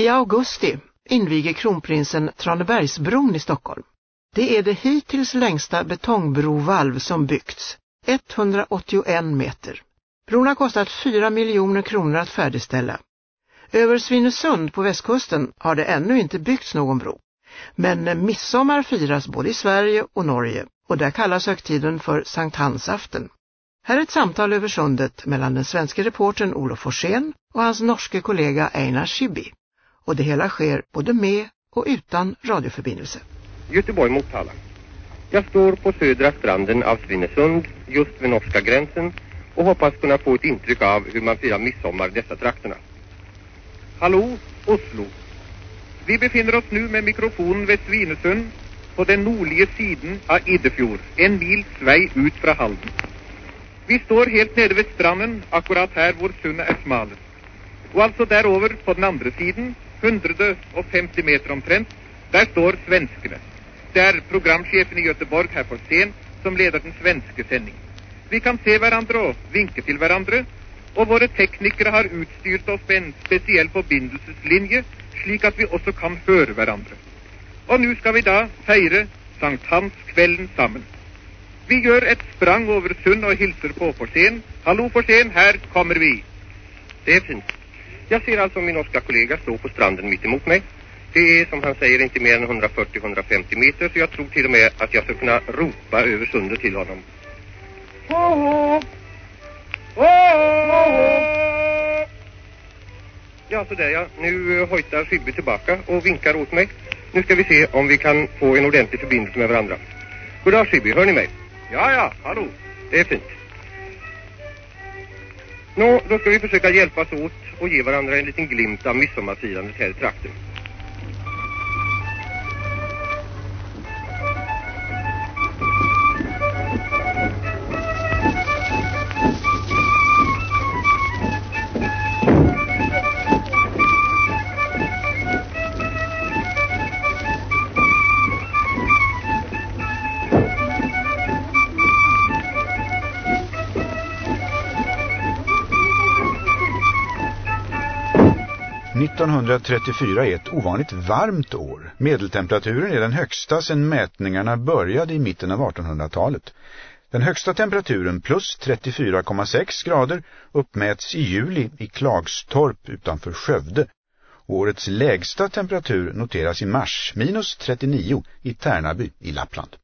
I augusti inviger kronprinsen Tranebergsbron i Stockholm. Det är det hittills längsta betongbrovalv som byggts, 181 meter. Bron har kostat 4 miljoner kronor att färdigställa. Över Svinesund på västkusten har det ännu inte byggts någon bro. Men midsommar firas både i Sverige och Norge och där kallas högtiden för Sankt Hansaften. Här är ett samtal över sundet mellan den svenske reportern Olof Forsén och hans norske kollega Einar Schibbi. Och det hela sker både med och utan radioförbindelse. Göteborg Motala. Jag står på södra stranden av Svinesund, just vid norska gränsen och hoppas kunna få ett intryck av hur man firar midsommar i dessa trakterna. Hallå, Oslo. Vi befinner oss nu med mikrofonen vid Svinesund på den nordliga sidan av Iddefjord, en mil svej ut från Halden. Vi står helt nere vid stranden, akkurat här vår sunna är smal. Och alltså däröver, på den andra sidan, 150 meter omtrent, där står svenskarna. Det är programchefen i Göteborg, herr Forsén, som leder den svenska sändningen. Vi kan se varandra och vinka till varandra och våra tekniker har utstyrt oss med en speciell förbindelseslinje slik att vi också kan höra varandra. Och nu ska vi då fira Sankt Hans kvällen samman. Vi gör ett sprang över sund och hilser på Forsén. Hallå Forsén, här kommer vi. Det är fint. Jag ser alltså min norska kollega stå på stranden mitt emot mig. Det är som han säger inte mer än 140-150 meter så jag tror till och med att jag ska kunna ropa över sundet till honom. Ho, ho! Ja, så där ja. Nu hojtar Skibby tillbaka och vinkar åt mig. Nu ska vi se om vi kan få en ordentlig förbindelse med varandra. Goddag Skibby, hör ni mig? Ja, ja, hallå. Det är fint. Nå, då ska vi försöka hjälpas åt och ge varandra en liten glimt av midsommarfirandet här i trakten. 1934 är ett ovanligt varmt år. Medeltemperaturen är den högsta sedan mätningarna började i mitten av 1800-talet. Den högsta temperaturen plus 34,6 grader uppmäts i juli i Klagstorp utanför Skövde. Årets lägsta temperatur noteras i mars minus 39 i Tärnaby i Lappland.